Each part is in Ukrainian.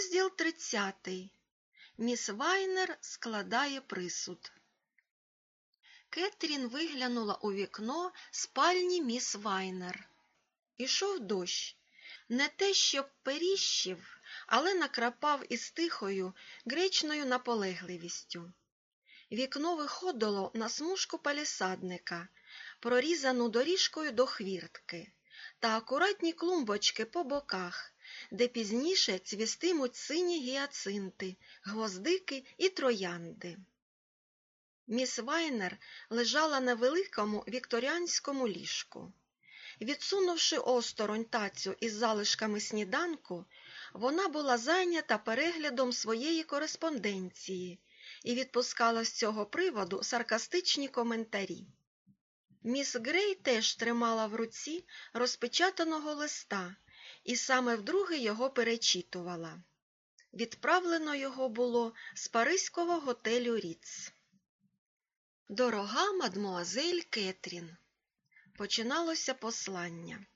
Розділ 30. Міс Вайнер складає присуд. Кетрін виглянула у вікно спальні міс Вайнер. Ішов дощ. Не те, щоб періщив, але накрапав із тихою, гречною наполегливістю. Вікно виходило на смужку палісадника, прорізану доріжкою до хвіртки, та акуратні клумбочки по боках, де пізніше цвістимуть сині гіацинти, гвоздики і троянди. Міс Вайнер лежала на великому вікторіанському ліжку. Відсунувши осторонь тацю із залишками сніданку, вона була зайнята переглядом своєї кореспонденції і відпускала з цього приводу саркастичні коментарі. Міс Грей теж тримала в руці розпечатаного листа і саме вдруге його перечитувала. Відправлено його було з паризького готелю Ріц. Дорога мадмуазель Кетрін. Починалося послання.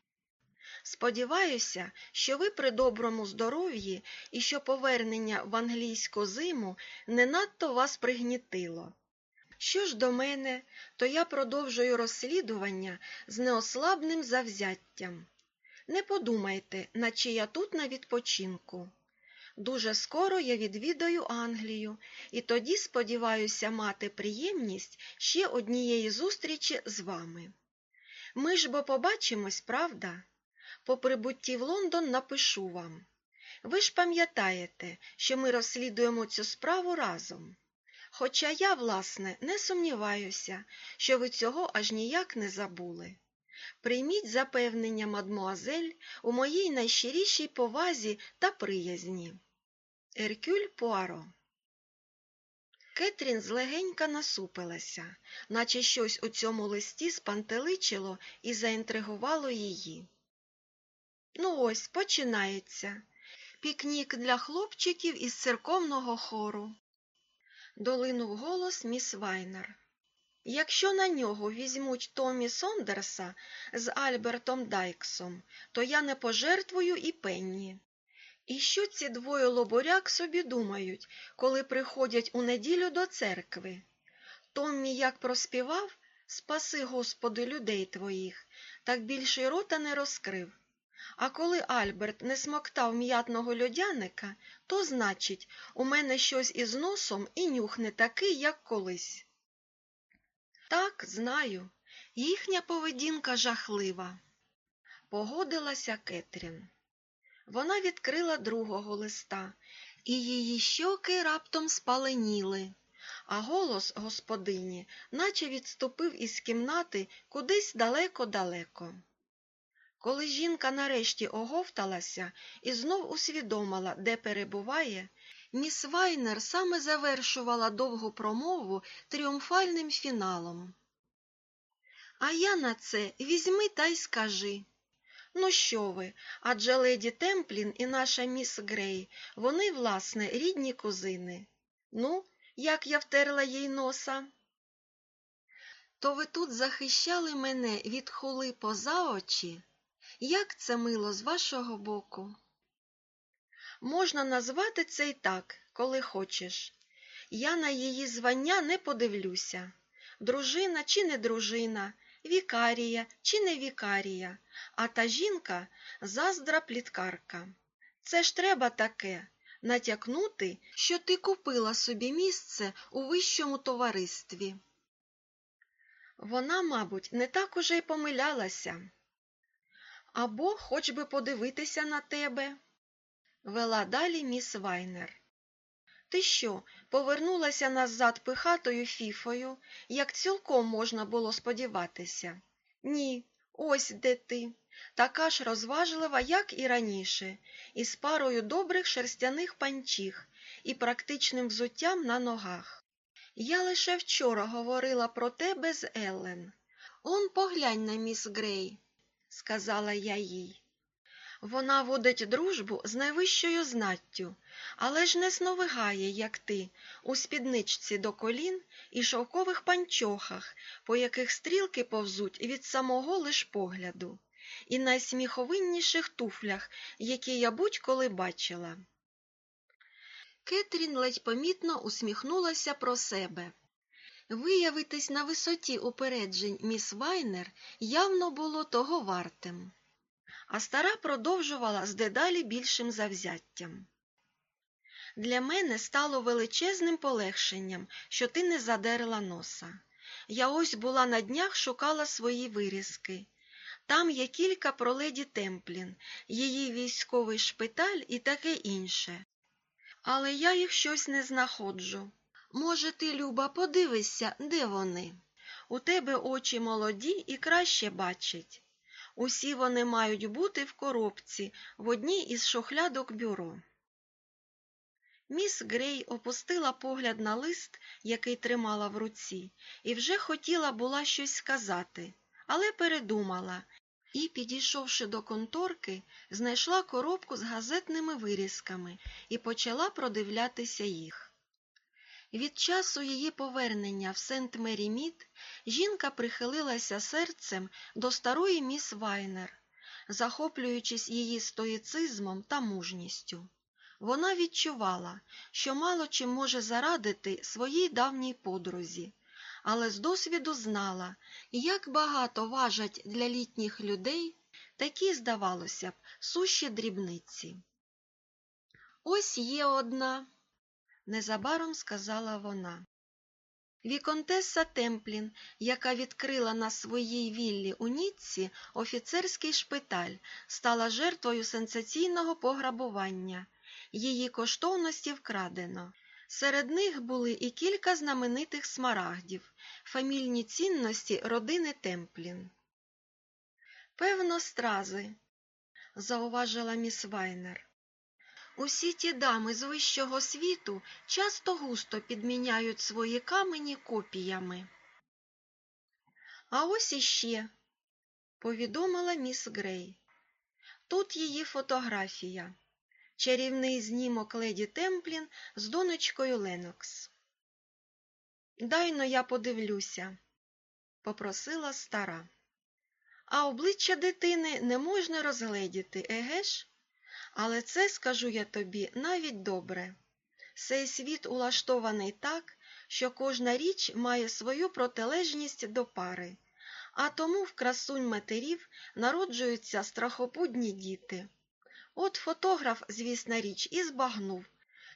Сподіваюся, що ви при доброму здоров'ї і що повернення в англійську зиму не надто вас пригнітило. Що ж до мене, то я продовжую розслідування з неослабним завзяттям. Не подумайте, наче я тут на відпочинку. Дуже скоро я відвідаю Англію, і тоді сподіваюся мати приємність ще однієї зустрічі з вами. Ми ж бо побачимось, правда? По прибутті в Лондон напишу вам. Ви ж пам'ятаєте, що ми розслідуємо цю справу разом. Хоча я, власне, не сумніваюся, що ви цього аж ніяк не забули. Прийміть запевнення, мадмуазель, у моїй найщирішій повазі та приязні. Еркюль Пуаро Кетрін злегенька насупилася, наче щось у цьому листі спантеличило і заінтригувало її. Ну ось, починається. Пікнік для хлопчиків із церковного хору. Долинув голос міс Вайнер. Якщо на нього візьмуть Томі Сондерса з Альбертом Дайксом, то я не пожертвую і пенні. І що ці двоє лоборяк собі думають, коли приходять у неділю до церкви? Томмі як проспівав Спаси, Господи, людей твоїх, так більше й рота не розкрив. А коли Альберт не смоктав м'ятного льодяника, то, значить, у мене щось із носом і нюх не такий, як колись. Так, знаю, їхня поведінка жахлива. Погодилася Кетрін. Вона відкрила другого листа, і її щоки раптом спаленіли, а голос господині наче відступив із кімнати кудись далеко-далеко. Коли жінка нарешті оговталася і знов усвідомила, де перебуває, міс Вайнер саме завершувала довгу промову тріумфальним фіналом. А я на це візьми та й скажи. Ну, що ви, адже леді Темплін і наша міс Грей, вони, власне, рідні кузини. Ну, як я втерла їй носа. То ви тут захищали мене від хули поза очі? Як це мило з вашого боку? Можна назвати це й так, коли хочеш. Я на її звання не подивлюся. Дружина чи не дружина, вікарія чи не вікарія, а та жінка заздра пліткарка. Це ж треба таке натякнути, що ти купила собі місце у вищому товаристві. Вона, мабуть, не так уже й помилялася. Або хоч би подивитися на тебе, вела далі міс Вайнер. Ти що, повернулася назад пихатою фіфою, як цілком можна було сподіватися? Ні, ось де ти, така ж розважлива, як і раніше, із парою добрих шерстяних панчіх і практичним взуттям на ногах. Я лише вчора говорила про тебе з Еллен. Он поглянь на міс Грей, сказала я їй. Вона водить дружбу з найвищою знаттю, але ж не сновигає, як ти, у спідничці до колін і шовкових панчохах, по яких стрілки повзуть від самого лиш погляду, і найсміховинніших туфлях, які я будь-коли бачила. Кетрін ледь помітно усміхнулася про себе. Виявитись на висоті упереджень міс Вайнер явно було того вартим. А стара продовжувала з дедалі більшим завзяттям. Для мене стало величезним полегшенням, що ти не задерла носа. Я ось була на днях шукала свої вирізки. Там є кілька про леді Темплін, її військовий шпиталь і таке інше. Але я їх щось не знаходжу. Може, ти, Люба, подивишся, де вони? У тебе очі молоді і краще бачать. Усі вони мають бути в коробці в одній із шухлядок бюро. Міс Грей опустила погляд на лист, який тримала в руці, і вже хотіла була щось сказати, але передумала і, підійшовши до конторки, знайшла коробку з газетними вирізками і почала продивлятися їх. Від часу її повернення в сент мері мід жінка прихилилася серцем до старої міс Вайнер, захоплюючись її стоїцизмом та мужністю. Вона відчувала, що мало чим може зарадити своїй давній подрузі, але з досвіду знала, як багато важать для літніх людей такі, здавалося б, сущі дрібниці. Ось є одна, незабаром сказала вона. Віконтеса Темплін, яка відкрила на своїй віллі у Ніцці офіцерський шпиталь, стала жертвою сенсаційного пограбування. Її коштовності вкрадено. Серед них були і кілька знаменитих смарагдів, фамільні цінності родини Темплін. Певно, стрази, зауважила міс Вайнер. Усі ті дами з вищого світу часто густо підміняють свої камені копіями. А ось іще, повідомила міс Грей. Тут її фотографія. Чарівний знімок леді Темплін з донечкою Ленокс. Дайно я подивлюся, попросила стара. А обличчя дитини не можна розгледіти, еге ж? Але це, скажу я тобі, навіть добре. Цей світ улаштований так, що кожна річ має свою протилежність до пари, а тому в красунь матерів народжуються страхопудні діти. От фотограф, звісна річ, і збагнув,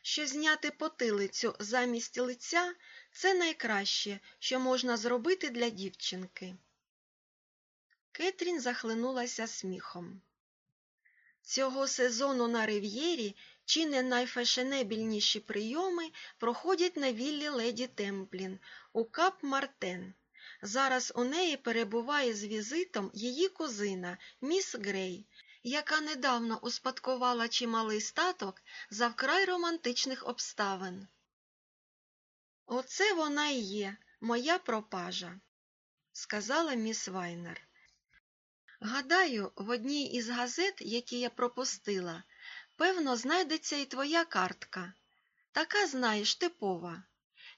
що зняти потилицю замість лиця це найкраще, що можна зробити для дівчинки. Кетрін захлинулася сміхом. Цього сезону на рив'єрі чи не найфешенебільніші прийоми проходять на віллі леді Темплін у Кап Мартен. Зараз у неї перебуває з візитом її кузина, міс Грей, яка недавно успадкувала чималий статок за вкрай романтичних обставин. Оце вона і є, моя пропажа, сказала міс Вайнер. Гадаю, в одній із газет, які я пропустила, певно, знайдеться і твоя картка. Така, знаєш, типова.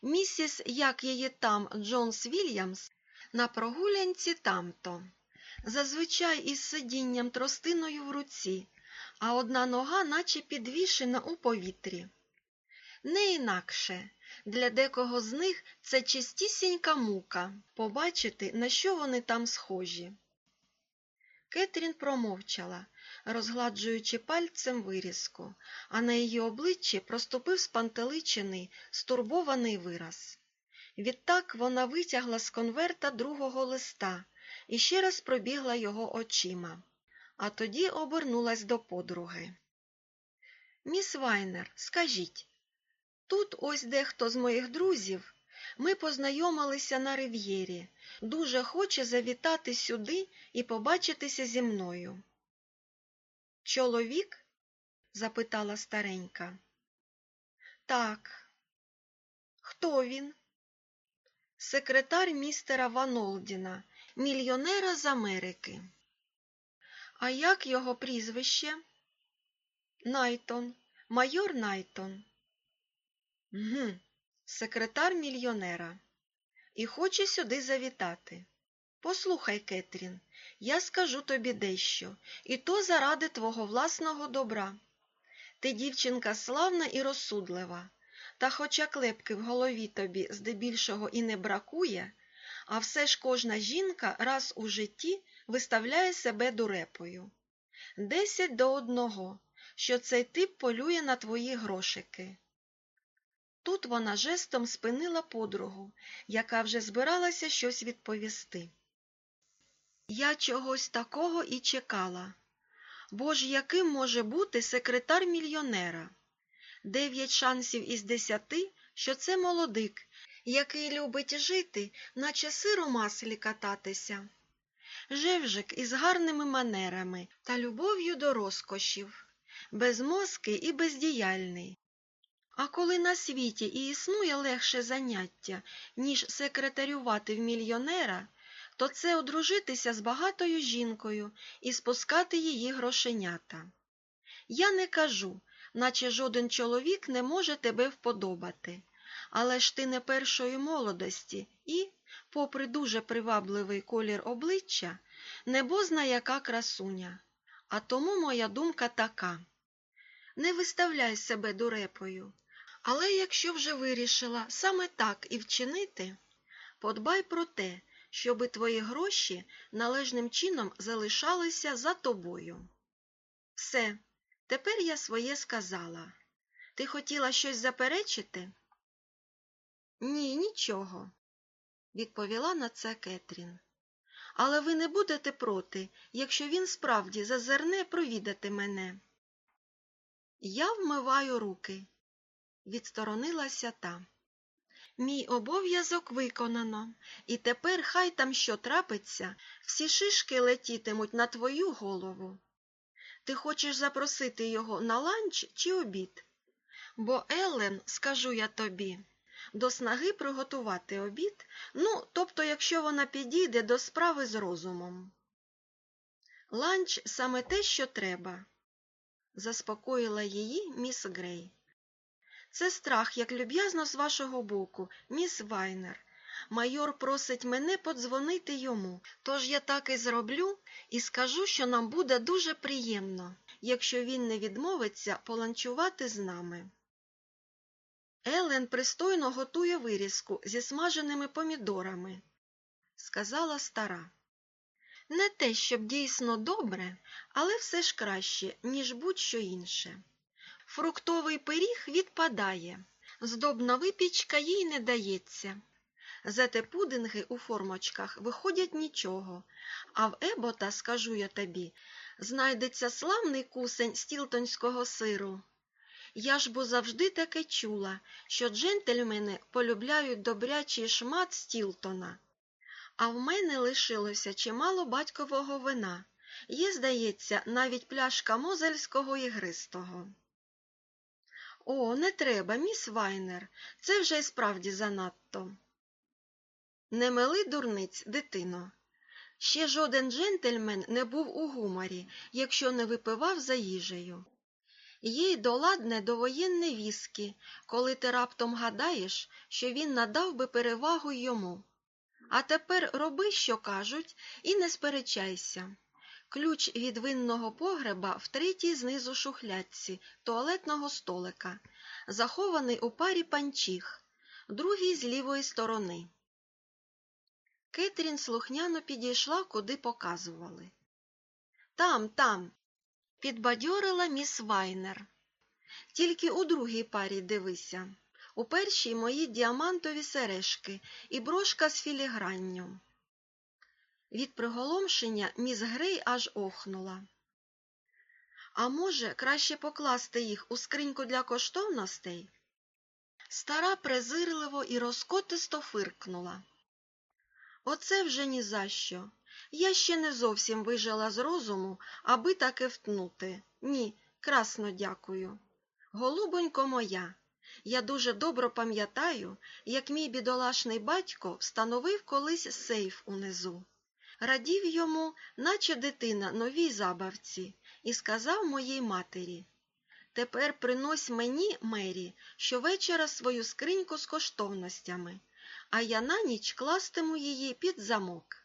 Місіс, як її там Джонс Вільямс, на прогулянці тамто. Зазвичай із сидінням тростиною в руці, а одна нога наче підвішена у повітрі. Не інакше, для декого з них це чистісінька мука побачити, на що вони там схожі. Кетрін промовчала, розгладжуючи пальцем вирізку, а на її обличчі проступив спантеличений, стурбований вираз. Відтак вона витягла з конверта другого листа і ще раз пробігла його очима, а тоді обернулась до подруги. Міс Вайнер, скажіть, тут ось дехто з моїх друзів. Ми познайомилися на рив'єрі. Дуже хоче завітати сюди і побачитися зі мною. Чоловік? запитала старенька. Так. Хто він? Секретар містера Ванолдіна, мільйонера з Америки. А як його прізвище? Найтон, майор Найтон. Гм секретар мільйонера, і хоче сюди завітати. Послухай, Кетрін, я скажу тобі дещо, і то заради твого власного добра. Ти дівчинка славна і розсудлива, та хоча клепки в голові тобі здебільшого і не бракує, а все ж кожна жінка раз у житті виставляє себе дурепою. Десять до одного, що цей тип полює на твої грошики. Тут вона жестом спинила подругу, яка вже збиралася щось відповісти. Я чогось такого і чекала. Бо ж яким може бути секретар мільйонера? Дев'ять шансів із десяти, що це молодик, який любить жити, наче сир у маслі кататися. Жевжик із гарними манерами та любов'ю до розкошів, безмозкий і бездіяльний. А коли на світі і існує легше заняття, ніж секретарювати в мільйонера, то це одружитися з багатою жінкою і спускати її грошенята. Я не кажу, наче жоден чоловік не може тебе вподобати, але ж ти не першої молодості і, попри дуже привабливий колір обличчя, небозна яка красуня. А тому моя думка така не виставляй себе дурепою, але якщо вже вирішила саме так і вчинити, подбай про те, щоби твої гроші належним чином залишалися за тобою. Все, тепер я своє сказала. Ти хотіла щось заперечити? Ні, нічого, відповіла на це Кетрін. Але ви не будете проти, якщо він справді зазирне провідати мене. Я вмиваю руки, відсторонилася та. Мій обов'язок виконано, і тепер хай там що трапиться, всі шишки летітимуть на твою голову. Ти хочеш запросити його на ланч чи обід? Бо Елен, скажу я тобі, до снаги приготувати обід, ну, тобто, якщо вона підійде до справи з розумом. Ланч саме те, що треба, заспокоїла її міс Грей. Це страх, як люб'язно з вашого боку, міс Вайнер. Майор просить мене подзвонити йому, тож я так і зроблю і скажу, що нам буде дуже приємно, якщо він не відмовиться поланчувати з нами. Елен пристойно готує вирізку зі смаженими помідорами, сказала стара. Не те, щоб дійсно добре, але все ж краще, ніж будь-що інше. Фруктовий пиріг відпадає, здобна випічка їй не дається. Зате пудинги у формочках виходять нічого, а в ебота, скажу я тобі, знайдеться славний кусень стілтонського сиру. Я ж бо завжди таке чула, що джентльмени полюбляють добрячий шмат стілтона. А в мене лишилося чимало батькового вина. Є, здається, навіть пляшка мозельського ігристого. О, не треба, міс Вайнер, це вже й справді занадто. Не мили дурниць, дитино. Ще жоден джентльмен не був у гуморі, якщо не випивав за їжею. Їй доладне довоєнне віскі, коли ти раптом гадаєш, що він надав би перевагу йому. А тепер роби, що кажуть, і не сперечайся. Ключ від винного погреба в третій знизу шухлядці туалетного столика, захований у парі панчіх, другий з лівої сторони. Кетрін слухняно підійшла, куди показували. Там, там, підбадьорила міс Вайнер. Тільки у другій парі дивися. У першій мої діамантові сережки і брошка з філігранню. Від приголомшення міс Грей аж охнула. А може, краще покласти їх у скриньку для коштовностей? Стара презирливо і розкотисто фиркнула. Оце вже ні за що. Я ще не зовсім вижила з розуму, аби таке втнути. Ні, красно дякую. Голубонько моя, я дуже добре пам'ятаю, як мій бідолашний батько встановив колись сейф унизу. Радів йому, наче дитина, новій забавці, і сказав моїй матері Тепер принось мені, Мері, щовечора свою скриньку з коштовностями, а я на ніч кластиму її під замок.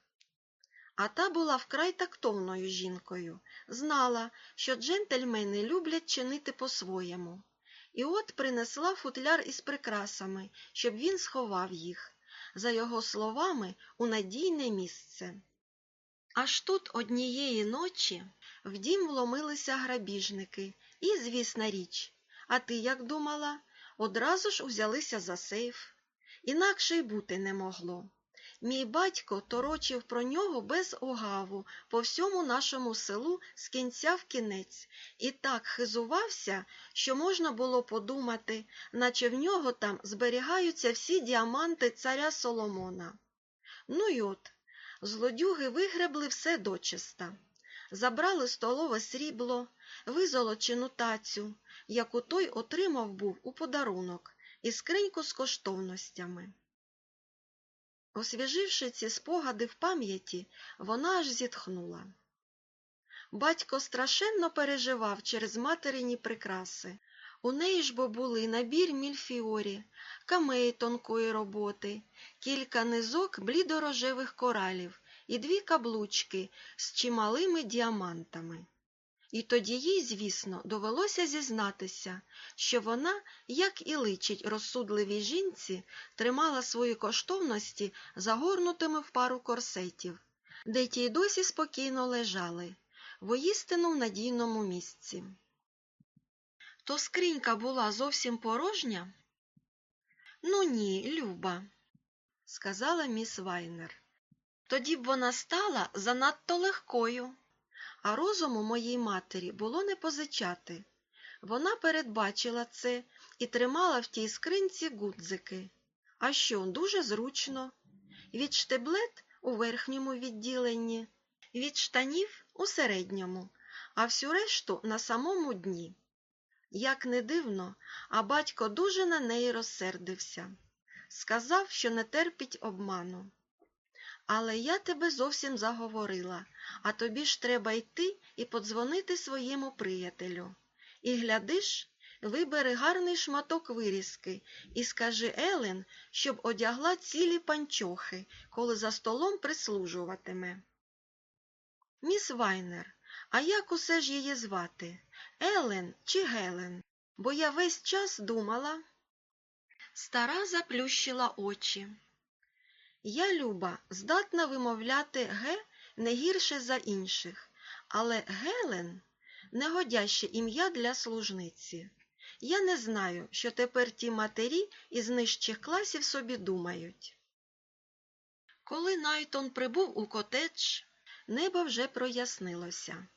А та була вкрай тактовною жінкою, знала, що джентльмени люблять чинити по-своєму. І от принесла футляр із прикрасами, щоб він сховав їх, за його словами, у надійне місце. Аж тут однієї ночі в дім вломилися грабіжники, і, звісна річ, а ти як думала, одразу ж узялися за сейф. Інакше й бути не могло. Мій батько торочив про нього без огаву по всьому нашому селу з кінця в кінець і так хизувався, що можна було подумати, наче в нього там зберігаються всі діаманти царя Соломона. Ну й от, злодюги вигребли все дочиста. Забрали столове срібло, визолочену тацю, яку той отримав був у подарунок, і скриньку з коштовностями. Освіживши ці спогади в пам'яті, вона аж зітхнула. Батько страшенно переживав через материні прикраси. У неї ж бо були набір мільфіорі, камеї тонкої роботи, кілька низок блідорожевих коралів і дві каблучки з чималими діамантами. І тоді їй, звісно, довелося зізнатися, що вона, як і личить розсудливій жінці, тримала свої коштовності загорнутими в пару корсетів, де ті й досі спокійно лежали, воїстину в надійному місці. То скринька була зовсім порожня? Ну ні, Люба, сказала міс Вайнер. Тоді б вона стала занадто легкою. А розуму моїй матері було не позичати. Вона передбачила це і тримала в тій скринці гудзики. А що, дуже зручно. Від штеблет у верхньому відділенні, від штанів у середньому, а всю решту на самому дні. Як не дивно, а батько дуже на неї розсердився. Сказав, що не терпить обману. Але я тебе зовсім заговорила, а тобі ж треба йти і подзвонити своєму приятелю. І глядиш, вибери гарний шматок вирізки і скажи Елен, щоб одягла цілі панчохи, коли за столом прислужуватиме. Міс Вайнер, а як усе ж її звати? Елен чи Гелен? Бо я весь час думала. Стара заплющила очі. Я, Люба, здатна вимовляти Г не гірше за інших, але Гелен негодяще ім'я для служниці. Я не знаю, що тепер ті матері із нижчих класів собі думають. Коли Найтон прибув у котедж, небо вже прояснилося.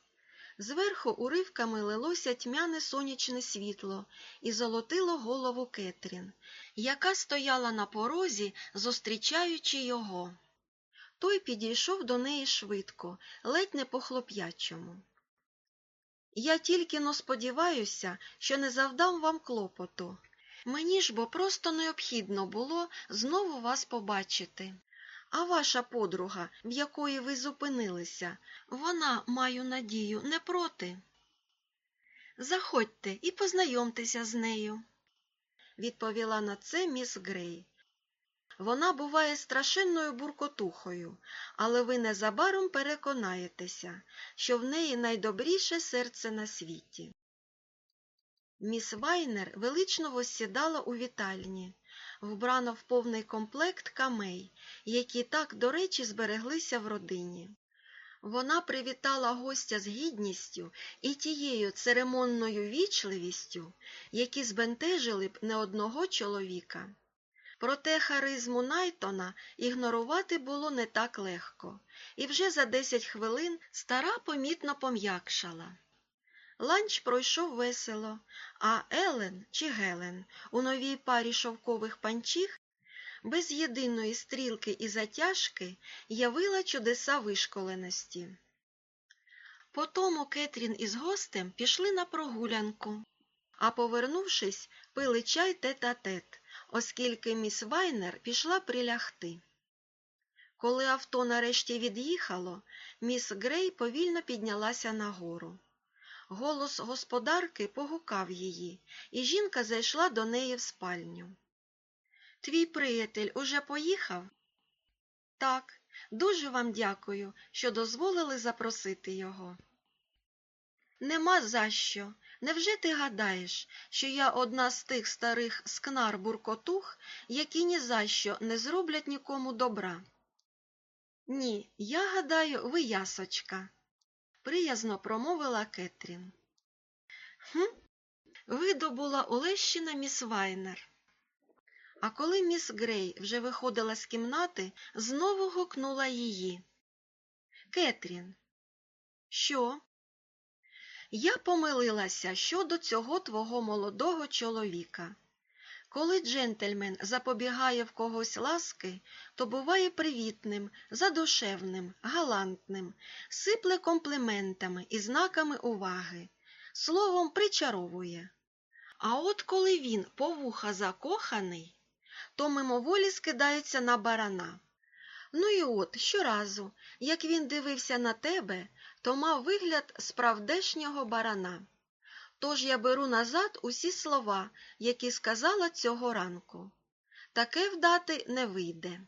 Зверху уривками лилося тьмяне сонячне світло і золотило голову Кетрін, яка стояла на порозі, зустрічаючи його. Той підійшов до неї швидко, ледь не по хлоп'ячому. Я тільки но сподіваюся, що не завдам вам клопоту. Мені ж бо просто необхідно було знову вас побачити. А ваша подруга, в якої ви зупинилися, вона, маю надію, не проти. Заходьте і познайомтеся з нею, відповіла на це міс Грей. Вона буває страшенною буркотухою, але ви незабаром переконаєтеся, що в неї найдобріше серце на світі. Міс Вайнер велично восідала у вітальні, вбрана в повний комплект камей, які так, до речі, збереглися в родині. Вона привітала гостя з гідністю і тією церемонною вічливістю, які збентежили б не одного чоловіка. Проте харизму Найтона ігнорувати було не так легко, і вже за десять хвилин стара помітно пом'якшала. Ланч пройшов весело, а Елен чи Гелен у новій парі шовкових панчіх без єдиної стрілки і затяжки явила чудеса вишколеності. Потому Кетрін із гостем пішли на прогулянку, а повернувшись, пили чай тет-а-тет, оскільки міс Вайнер пішла прилягти. Коли авто нарешті від'їхало, міс Грей повільно піднялася нагору. Голос господарки погукав її, і жінка зайшла до неї в спальню. Твій приятель уже поїхав? Так, Дуже вам дякую, що дозволили запросити його. Нема за що. Невже ти гадаєш, що я одна з тих старих скнар буркотух, які ні за що не зроблять нікому добра? Ні, я гадаю, ви ясочка, приязно промовила Кетрін. Хм, видобула Олещина міс Вайнер. А коли міс Грей вже виходила з кімнати, знову гукнула її. Кетрін, що? Я помилилася щодо цього твого молодого чоловіка. Коли джентльмен запобігає в когось ласки, то буває привітним, задушевним, галантним, сипле компліментами і знаками уваги, словом причаровує. А от коли він по вуха закоханий, то мимоволі скидається на барана. Ну і от щоразу, як він дивився на тебе, то мав вигляд справдешнього барана. Тож я беру назад усі слова, які сказала цього ранку. Таке вдати не вийде.